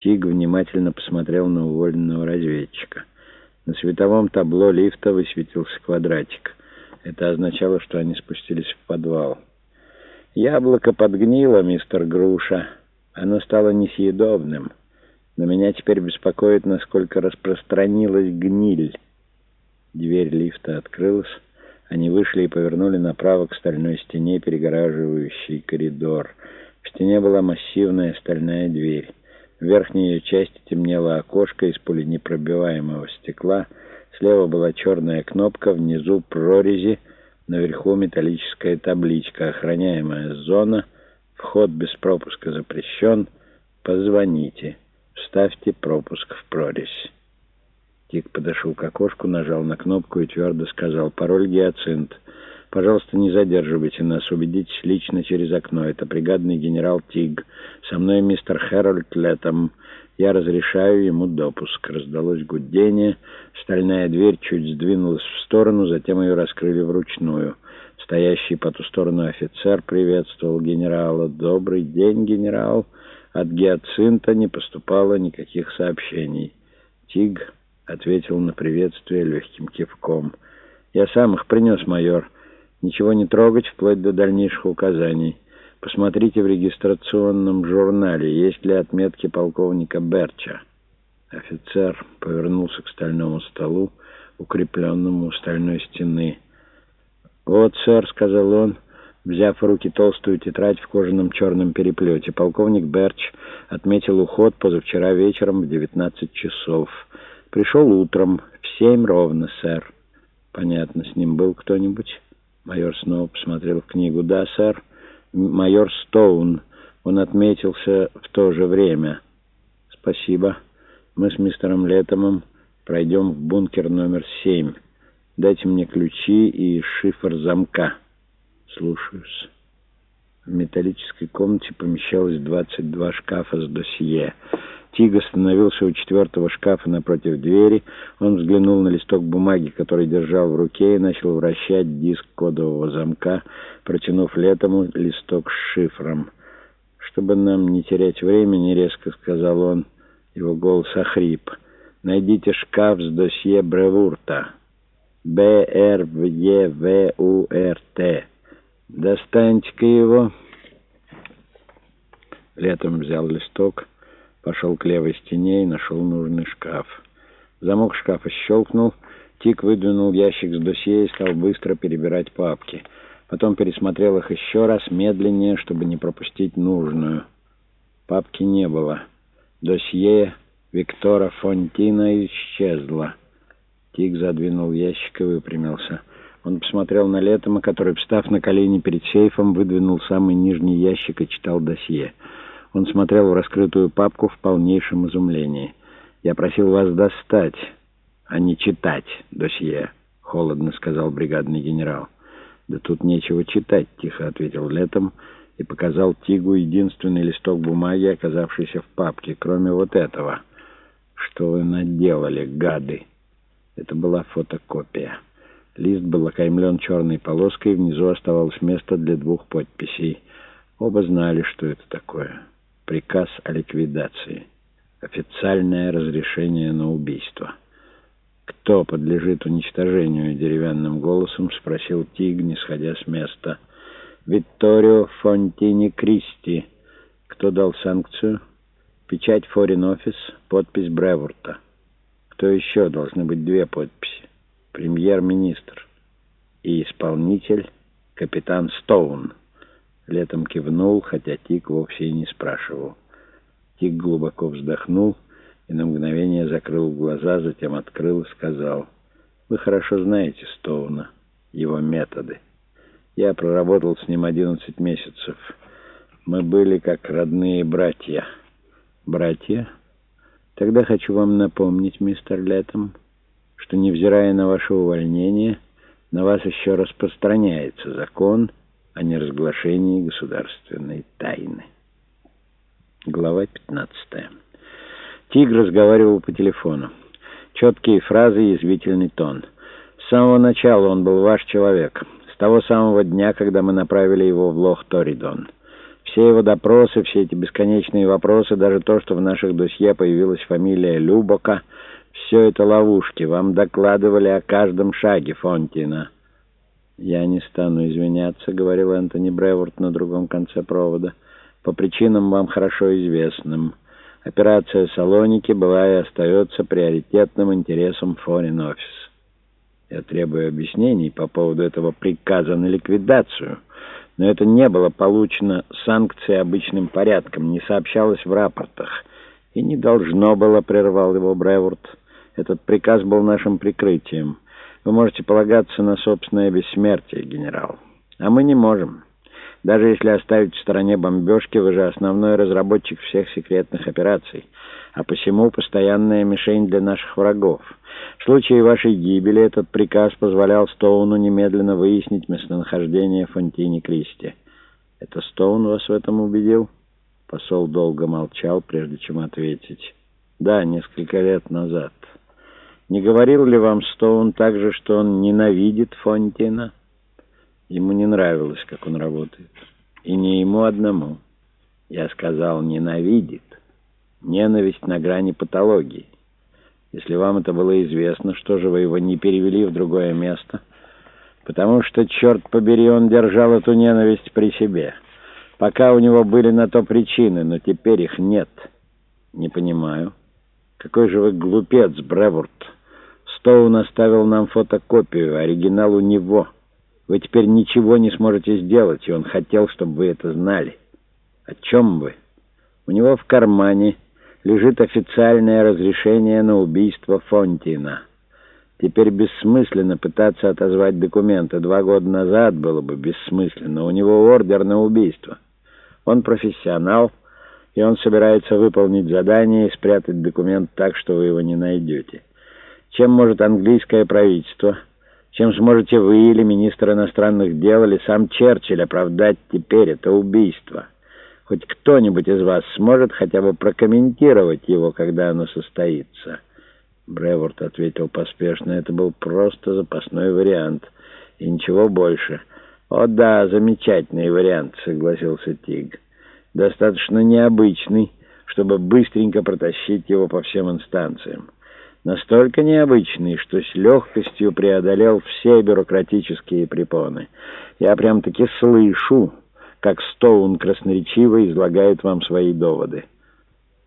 Тиг внимательно посмотрел на уволенного разведчика. На световом табло лифта высветился квадратик. Это означало, что они спустились в подвал. «Яблоко подгнило, мистер Груша. Оно стало несъедобным. Но меня теперь беспокоит, насколько распространилась гниль». Дверь лифта открылась. Они вышли и повернули направо к стальной стене, перегораживающей коридор. В стене была массивная стальная дверь. В верхней ее части темнело окошко из пуленепробиваемого стекла. Слева была черная кнопка, внизу прорези, наверху металлическая табличка «Охраняемая зона», «Вход без пропуска запрещен», «Позвоните», «Вставьте пропуск в прорезь». Тик подошел к окошку, нажал на кнопку и твердо сказал «Пароль гиацинт». Пожалуйста, не задерживайте нас. Убедитесь лично через окно. Это бригадный генерал Тиг. Со мной мистер Хэрольд Летом. Я разрешаю ему допуск. Раздалось гудение. Стальная дверь чуть сдвинулась в сторону, затем ее раскрыли вручную. Стоящий по ту сторону офицер приветствовал генерала. «Добрый день, генерал!» От Гиацинта не поступало никаких сообщений. Тиг ответил на приветствие легким кивком. «Я сам их принес, майор». Ничего не трогать вплоть до дальнейших указаний. Посмотрите в регистрационном журнале, есть ли отметки полковника Берча. Офицер повернулся к стальному столу, укрепленному у стальной стены. «Вот, сэр», — сказал он, взяв в руки толстую тетрадь в кожаном черном переплете. Полковник Берч отметил уход позавчера вечером в 19 часов. Пришел утром, в семь ровно, сэр. Понятно, с ним был кто-нибудь? Майор снова посмотрел в книгу. «Да, сэр. Майор Стоун. Он отметился в то же время». «Спасибо. Мы с мистером Летомом пройдем в бункер номер семь. Дайте мне ключи и шифр замка». «Слушаюсь». В металлической комнате помещалось 22 шкафа с досье. Тиг остановился у четвертого шкафа напротив двери. Он взглянул на листок бумаги, который держал в руке, и начал вращать диск кодового замка, протянув летому листок с шифром. «Чтобы нам не терять времени», — резко сказал он, его голос охрип, — «найдите шкаф с досье Бревурта. Б-Р-В-Е-В-У-Р-Т. Достаньте-ка его». Летом взял листок Пошел к левой стене и нашел нужный шкаф. Замок шкафа щелкнул. Тик выдвинул ящик с досье и стал быстро перебирать папки. Потом пересмотрел их еще раз, медленнее, чтобы не пропустить нужную. Папки не было. Досье Виктора Фонтина исчезло. Тик задвинул ящик и выпрямился. Он посмотрел на Летома, который, встав на колени перед сейфом, выдвинул самый нижний ящик и читал досье. Он смотрел в раскрытую папку в полнейшем изумлении. «Я просил вас достать, а не читать досье», — холодно сказал бригадный генерал. «Да тут нечего читать», — тихо ответил Летом и показал Тигу единственный листок бумаги, оказавшийся в папке, кроме вот этого. «Что вы наделали, гады?» Это была фотокопия. Лист был окаймлен черной полоской, внизу оставалось место для двух подписей. Оба знали, что это такое приказ о ликвидации, официальное разрешение на убийство. «Кто подлежит уничтожению?» — деревянным голосом спросил Тиг, не сходя с места. «Витторио Фонтини Кристи. Кто дал санкцию?» «Печать Форин Офис, подпись Бреворта. Кто еще? Должны быть две подписи. Премьер-министр и исполнитель капитан Стоун». Летом кивнул, хотя Тик вовсе и не спрашивал. Тик глубоко вздохнул и на мгновение закрыл глаза, затем открыл и сказал, «Вы хорошо знаете Стоуна, его методы. Я проработал с ним одиннадцать месяцев. Мы были как родные братья». «Братья? Тогда хочу вам напомнить, мистер Летом, что, невзирая на ваше увольнение, на вас еще распространяется закон — о неразглашении государственной тайны. Глава 15. Тиг разговаривал по телефону. Четкие фразы язвительный тон. С самого начала он был ваш человек. С того самого дня, когда мы направили его в Лох-Торидон. Все его допросы, все эти бесконечные вопросы, даже то, что в наших досье появилась фамилия Любока, все это ловушки. Вам докладывали о каждом шаге Фонтина. «Я не стану извиняться», — говорил Энтони Бреворт на другом конце провода, — «по причинам вам хорошо известным». Операция «Салоники» была и остается приоритетным интересом Foreign Office. Я требую объяснений по поводу этого приказа на ликвидацию, но это не было получено санкцией обычным порядком, не сообщалось в рапортах. И не должно было, прервал его Бреворт. Этот приказ был нашим прикрытием. Вы можете полагаться на собственное бессмертие, генерал. А мы не можем. Даже если оставить в стороне бомбежки, вы же основной разработчик всех секретных операций, а посему постоянная мишень для наших врагов. В случае вашей гибели этот приказ позволял Стоуну немедленно выяснить местонахождение Фонтини Кристи. Это Стоун вас в этом убедил? Посол долго молчал, прежде чем ответить. Да, несколько лет назад. Не говорил ли вам Стоун также, что он ненавидит Фонтина? Ему не нравилось, как он работает. И не ему одному. Я сказал, ненавидит. Ненависть на грани патологии. Если вам это было известно, что же вы его не перевели в другое место? Потому что, черт побери, он держал эту ненависть при себе. Пока у него были на то причины, но теперь их нет. Не понимаю. Какой же вы глупец, Бреворт. Стоун оставил нам фотокопию, оригинал у него — вы теперь ничего не сможете сделать, и он хотел, чтобы вы это знали. О чем вы? У него в кармане лежит официальное разрешение на убийство Фонтина. Теперь бессмысленно пытаться отозвать документы. Два года назад было бы бессмысленно. У него ордер на убийство. Он профессионал, и он собирается выполнить задание и спрятать документ так, что вы его не найдете. Чем может английское правительство чем сможете вы или министр иностранных дел, или сам Черчилль оправдать теперь это убийство? Хоть кто-нибудь из вас сможет хотя бы прокомментировать его, когда оно состоится?» Бреворт ответил поспешно. «Это был просто запасной вариант. И ничего больше». «О да, замечательный вариант», — согласился Тиг. «Достаточно необычный, чтобы быстренько протащить его по всем инстанциям» настолько необычный, что с легкостью преодолел все бюрократические препоны. Я прям-таки слышу, как Стоун красноречиво излагает вам свои доводы.